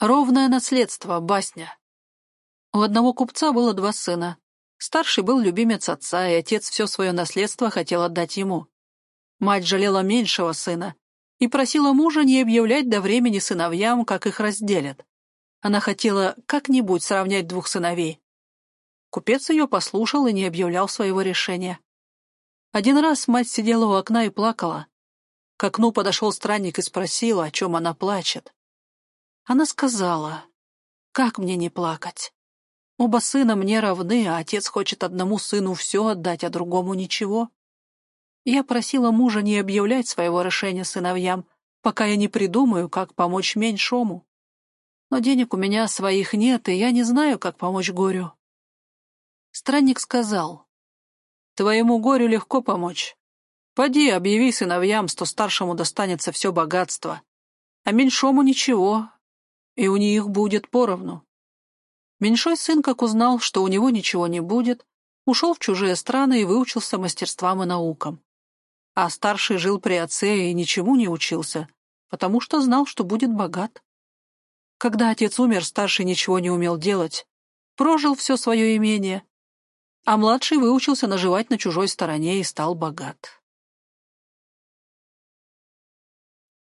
Ровное наследство, басня. У одного купца было два сына. Старший был любимец отца, и отец все свое наследство хотел отдать ему. Мать жалела меньшего сына и просила мужа не объявлять до времени сыновьям, как их разделят. Она хотела как-нибудь сравнять двух сыновей. Купец ее послушал и не объявлял своего решения. Один раз мать сидела у окна и плакала. К окну подошел странник и спросил, о чем она плачет. Она сказала, «Как мне не плакать? Оба сына мне равны, а отец хочет одному сыну все отдать, а другому ничего. Я просила мужа не объявлять своего решения сыновьям, пока я не придумаю, как помочь меньшому. Но денег у меня своих нет, и я не знаю, как помочь горю. Странник сказал, «Твоему горю легко помочь. Поди, объяви сыновьям, что старшему достанется все богатство, а меньшому ничего, и у них будет поровну». Меньшой сын, как узнал, что у него ничего не будет, ушел в чужие страны и выучился мастерствам и наукам. А старший жил при отце и ничему не учился, потому что знал, что будет богат. Когда отец умер, старший ничего не умел делать, прожил все свое имение, а младший выучился наживать на чужой стороне и стал богат.